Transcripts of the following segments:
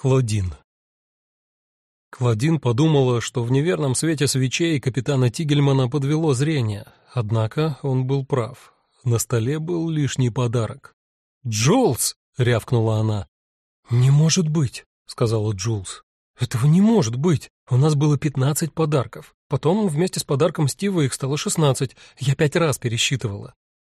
Клодин. Клодин подумала, что в неверном свете свечей капитана Тигельмана подвело зрение, однако он был прав. На столе был лишний подарок. «Джулс!» — рявкнула она. «Не может быть!» — сказала Джулс. «Этого не может быть! У нас было пятнадцать подарков. Потом вместе с подарком Стива их стало шестнадцать. Я пять раз пересчитывала».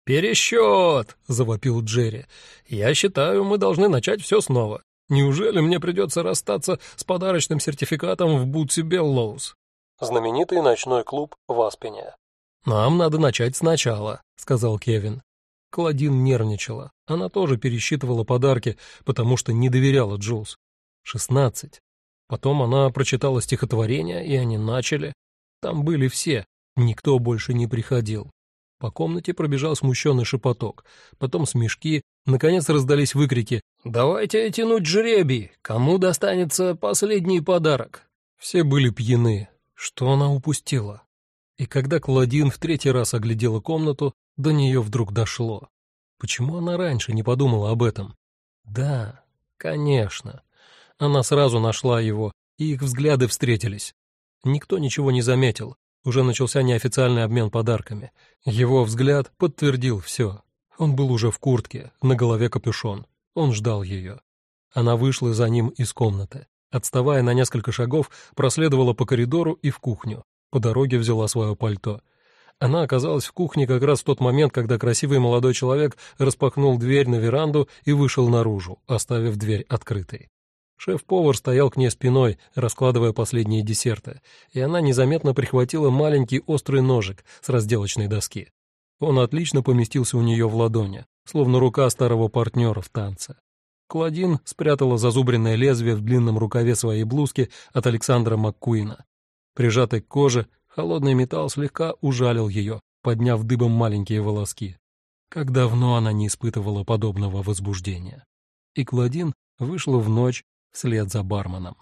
«Пересчет!» — завопил Джерри. «Я считаю, мы должны начать все снова. Неужели мне придется расстаться с подарочным сертификатом в Bootsy Bellows? Знаменитый ночной клуб в Аспене. Нам надо начать сначала, сказал Кевин. Клодин нервничала. Она тоже пересчитывала подарки, потому что не доверяла Джулс. Шестнадцать. Потом она прочитала стихотворение, и они начали. Там были все, никто больше не приходил. По комнате пробежал смущенный шепоток, потом смешки, наконец раздались выкрики «Давайте тянуть жребий, кому достанется последний подарок?» Все были пьяны. Что она упустила? И когда Клодин в третий раз оглядела комнату, до нее вдруг дошло. Почему она раньше не подумала об этом? Да, конечно. Она сразу нашла его, и их взгляды встретились. Никто ничего не заметил, уже начался неофициальный обмен подарками. Его взгляд подтвердил все. Он был уже в куртке, на голове капюшон. Он ждал ее. Она вышла за ним из комнаты. Отставая на несколько шагов, проследовала по коридору и в кухню. По дороге взяла свое пальто. Она оказалась в кухне как раз в тот момент, когда красивый молодой человек распахнул дверь на веранду и вышел наружу, оставив дверь открытой. Шеф-повар стоял к ней спиной, раскладывая последние десерты, и она незаметно прихватила маленький острый ножик с разделочной доски. Он отлично поместился у нее в ладони, словно рука старого партнера в танце. Клодин спрятала зазубренное лезвие в длинном рукаве своей блузки от Александра Маккуина. Прижатый к коже, холодный металл слегка ужалил ее, подняв дыбом маленькие волоски. Как давно она не испытывала подобного возбуждения. И Клодин вышла в ночь вслед за барменом.